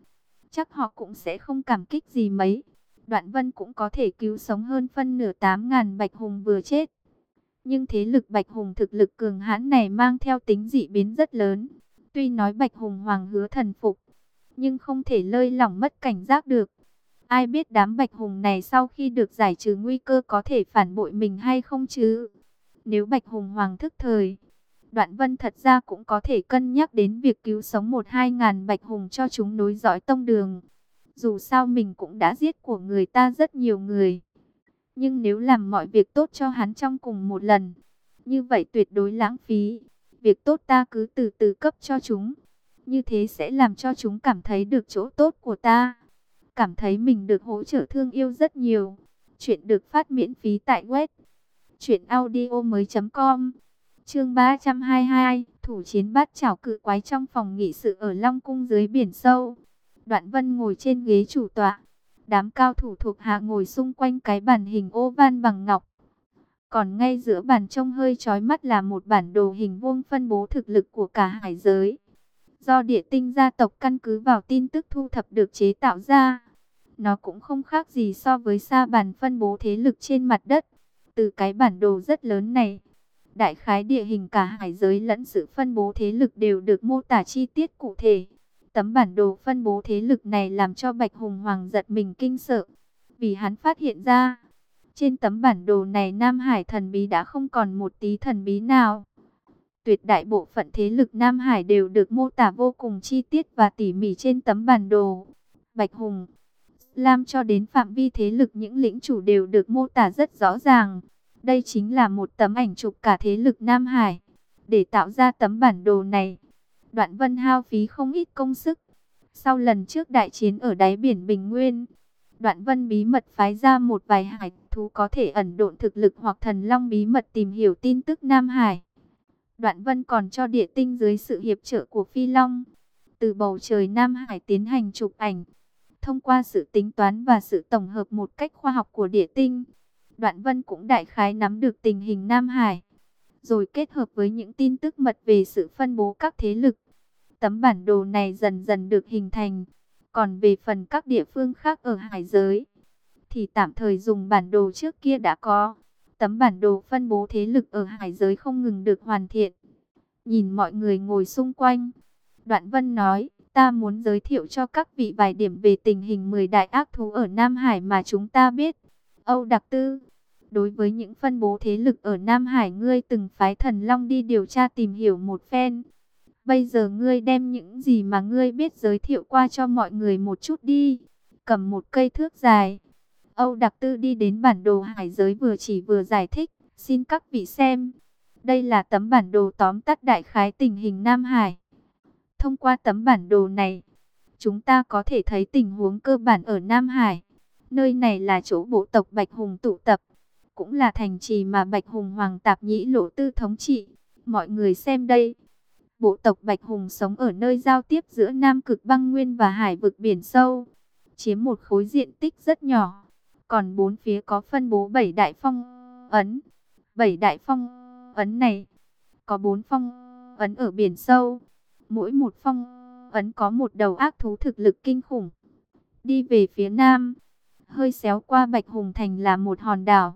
chắc họ cũng sẽ không cảm kích gì mấy. Đoạn Vân cũng có thể cứu sống hơn phân nửa 8.000 Bạch Hùng vừa chết. Nhưng thế lực Bạch Hùng thực lực cường hãn này mang theo tính dị biến rất lớn. Tuy nói Bạch Hùng Hoàng hứa thần phục, nhưng không thể lơi lỏng mất cảnh giác được. Ai biết đám Bạch Hùng này sau khi được giải trừ nguy cơ có thể phản bội mình hay không chứ? Nếu Bạch Hùng Hoàng thức thời, Đoạn Vân thật ra cũng có thể cân nhắc đến việc cứu sống một hai ngàn Bạch Hùng cho chúng nối dõi tông đường. Dù sao mình cũng đã giết của người ta rất nhiều người. Nhưng nếu làm mọi việc tốt cho hắn trong cùng một lần, như vậy tuyệt đối lãng phí. Việc tốt ta cứ từ từ cấp cho chúng. Như thế sẽ làm cho chúng cảm thấy được chỗ tốt của ta. Cảm thấy mình được hỗ trợ thương yêu rất nhiều. Chuyện được phát miễn phí tại web. Chuyện audio mới.com Chương 322 Thủ chiến bát chảo cự quái trong phòng nghị sự ở Long Cung dưới biển sâu. Đoạn Vân ngồi trên ghế chủ tọa. Đám cao thủ thuộc hạ ngồi xung quanh cái bàn hình ô van bằng ngọc. Còn ngay giữa bàn trông hơi chói mắt là một bản đồ hình vuông phân bố thực lực của cả hải giới. Do địa tinh gia tộc căn cứ vào tin tức thu thập được chế tạo ra. Nó cũng không khác gì so với sa bàn phân bố thế lực trên mặt đất. Từ cái bản đồ rất lớn này, đại khái địa hình cả hải giới lẫn sự phân bố thế lực đều được mô tả chi tiết cụ thể. Tấm bản đồ phân bố thế lực này làm cho Bạch Hùng Hoàng giật mình kinh sợ, vì hắn phát hiện ra, trên tấm bản đồ này Nam Hải thần bí đã không còn một tí thần bí nào. Tuyệt đại bộ phận thế lực Nam Hải đều được mô tả vô cùng chi tiết và tỉ mỉ trên tấm bản đồ. Bạch Hùng, Lam cho đến phạm vi thế lực những lĩnh chủ đều được mô tả rất rõ ràng. Đây chính là một tấm ảnh chụp cả thế lực Nam Hải. Để tạo ra tấm bản đồ này, Đoạn Vân hao phí không ít công sức. Sau lần trước đại chiến ở đáy biển Bình Nguyên, Đoạn Vân bí mật phái ra một vài hải thú có thể ẩn độn thực lực hoặc thần long bí mật tìm hiểu tin tức Nam Hải. Đoạn Vân còn cho địa tinh dưới sự hiệp trợ của Phi Long, từ bầu trời Nam Hải tiến hành chụp ảnh. Thông qua sự tính toán và sự tổng hợp một cách khoa học của địa tinh, Đoạn Vân cũng đại khái nắm được tình hình Nam Hải, rồi kết hợp với những tin tức mật về sự phân bố các thế lực. Tấm bản đồ này dần dần được hình thành, còn về phần các địa phương khác ở hải giới, thì tạm thời dùng bản đồ trước kia đã có. Tấm bản đồ phân bố thế lực ở hải giới không ngừng được hoàn thiện. Nhìn mọi người ngồi xung quanh, Đoạn Vân nói, ta muốn giới thiệu cho các vị vài điểm về tình hình 10 đại ác thú ở Nam Hải mà chúng ta biết. Âu Đặc Tư, đối với những phân bố thế lực ở Nam Hải ngươi từng phái thần Long đi điều tra tìm hiểu một phen. Bây giờ ngươi đem những gì mà ngươi biết giới thiệu qua cho mọi người một chút đi. Cầm một cây thước dài. Âu Đặc Tư đi đến bản đồ hải giới vừa chỉ vừa giải thích. Xin các vị xem. Đây là tấm bản đồ tóm tắt đại khái tình hình Nam Hải. Thông qua tấm bản đồ này, chúng ta có thể thấy tình huống cơ bản ở Nam Hải. Nơi này là chỗ bộ tộc Bạch Hùng tụ tập, cũng là thành trì mà Bạch Hùng Hoàng Tạp Nhĩ Lộ Tư thống trị. Mọi người xem đây, bộ tộc Bạch Hùng sống ở nơi giao tiếp giữa Nam Cực băng nguyên và hải vực biển sâu, chiếm một khối diện tích rất nhỏ. Còn bốn phía có phân bố bảy đại phong ấn. Bảy đại phong ấn này có bốn phong ấn ở biển sâu. Mỗi một phong ấn có một đầu ác thú thực lực kinh khủng. Đi về phía nam, hơi xéo qua Bạch Hùng Thành là một hòn đảo.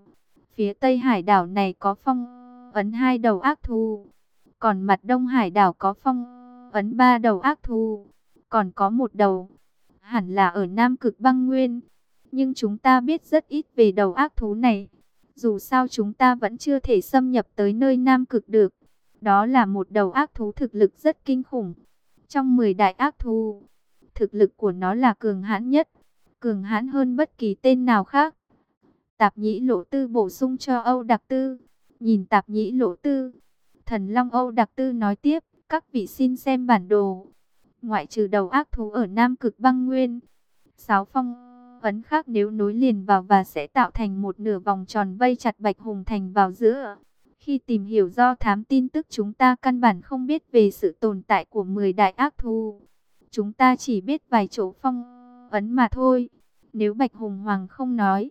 Phía tây hải đảo này có phong ấn hai đầu ác thú. Còn mặt đông hải đảo có phong ấn ba đầu ác thú. Còn có một đầu, hẳn là ở Nam Cực băng nguyên. Nhưng chúng ta biết rất ít về đầu ác thú này. Dù sao chúng ta vẫn chưa thể xâm nhập tới nơi Nam Cực được. Đó là một đầu ác thú thực lực rất kinh khủng. Trong 10 đại ác thú, thực lực của nó là cường hãn nhất cường hãn hơn bất kỳ tên nào khác. Tạp nhĩ lộ tư bổ sung cho Âu Đặc Tư. Nhìn tạp nhĩ lộ tư, thần Long Âu Đặc Tư nói tiếp, các vị xin xem bản đồ. Ngoại trừ đầu ác thú ở Nam Cực băng nguyên, sáu phong ấn khác nếu nối liền vào và sẽ tạo thành một nửa vòng tròn vây chặt Bạch Hùng Thành vào giữa. Khi tìm hiểu do thám tin tức chúng ta căn bản không biết về sự tồn tại của 10 đại ác thú. Chúng ta chỉ biết vài chỗ phong ấn mà thôi. Nếu Bạch Hùng Hoàng không nói,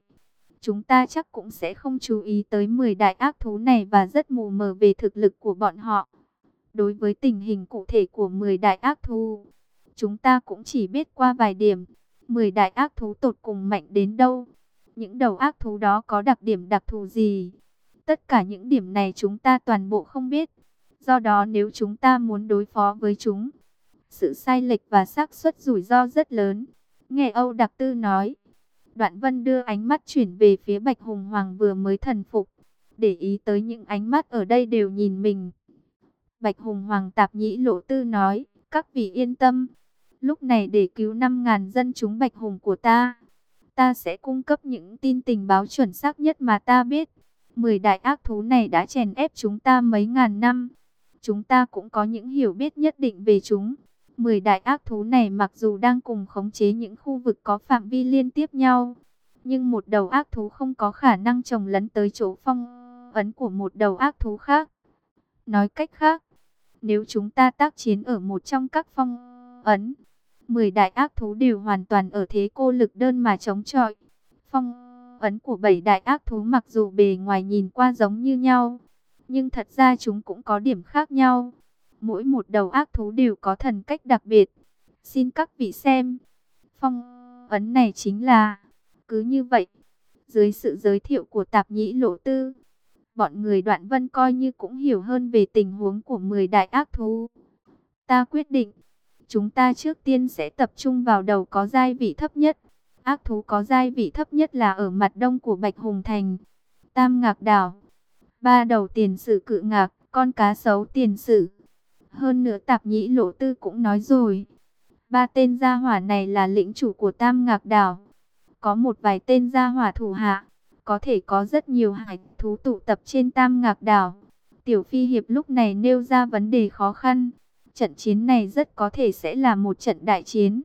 chúng ta chắc cũng sẽ không chú ý tới 10 đại ác thú này và rất mù mờ về thực lực của bọn họ. Đối với tình hình cụ thể của 10 đại ác thú, chúng ta cũng chỉ biết qua vài điểm. 10 đại ác thú tột cùng mạnh đến đâu? Những đầu ác thú đó có đặc điểm đặc thù gì? Tất cả những điểm này chúng ta toàn bộ không biết. Do đó nếu chúng ta muốn đối phó với chúng, sự sai lệch và xác suất rủi ro rất lớn. Nghe Âu Đặc Tư nói, Đoạn Vân đưa ánh mắt chuyển về phía Bạch Hùng Hoàng vừa mới thần phục. Để ý tới những ánh mắt ở đây đều nhìn mình. Bạch Hùng Hoàng tạp nhĩ lộ tư nói, các vị yên tâm. Lúc này để cứu 5.000 dân chúng Bạch Hùng của ta, ta sẽ cung cấp những tin tình báo chuẩn xác nhất mà ta biết. 10 đại ác thú này đã chèn ép chúng ta mấy ngàn năm. Chúng ta cũng có những hiểu biết nhất định về chúng. 10 đại ác thú này mặc dù đang cùng khống chế những khu vực có phạm vi liên tiếp nhau, nhưng một đầu ác thú không có khả năng trồng lấn tới chỗ phong ấn của một đầu ác thú khác. Nói cách khác, nếu chúng ta tác chiến ở một trong các phong ấn, 10 đại ác thú đều hoàn toàn ở thế cô lực đơn mà chống chọi. Phong ấn của bảy đại ác thú mặc dù bề ngoài nhìn qua giống như nhau, nhưng thật ra chúng cũng có điểm khác nhau. Mỗi một đầu ác thú đều có thần cách đặc biệt. Xin các vị xem. Phong ấn này chính là... Cứ như vậy, dưới sự giới thiệu của tạp nhĩ lộ tư, bọn người đoạn vân coi như cũng hiểu hơn về tình huống của 10 đại ác thú. Ta quyết định, chúng ta trước tiên sẽ tập trung vào đầu có giai vị thấp nhất. Ác thú có giai vị thấp nhất là ở mặt đông của Bạch Hùng Thành, Tam Ngạc Đảo, ba đầu tiền sử cự ngạc, con cá sấu tiền sử. Hơn nữa tạp nhĩ lộ tư cũng nói rồi. Ba tên gia hỏa này là lĩnh chủ của Tam Ngạc Đảo. Có một vài tên gia hỏa thủ hạ. Có thể có rất nhiều hải thú tụ tập trên Tam Ngạc Đảo. Tiểu Phi Hiệp lúc này nêu ra vấn đề khó khăn. Trận chiến này rất có thể sẽ là một trận đại chiến.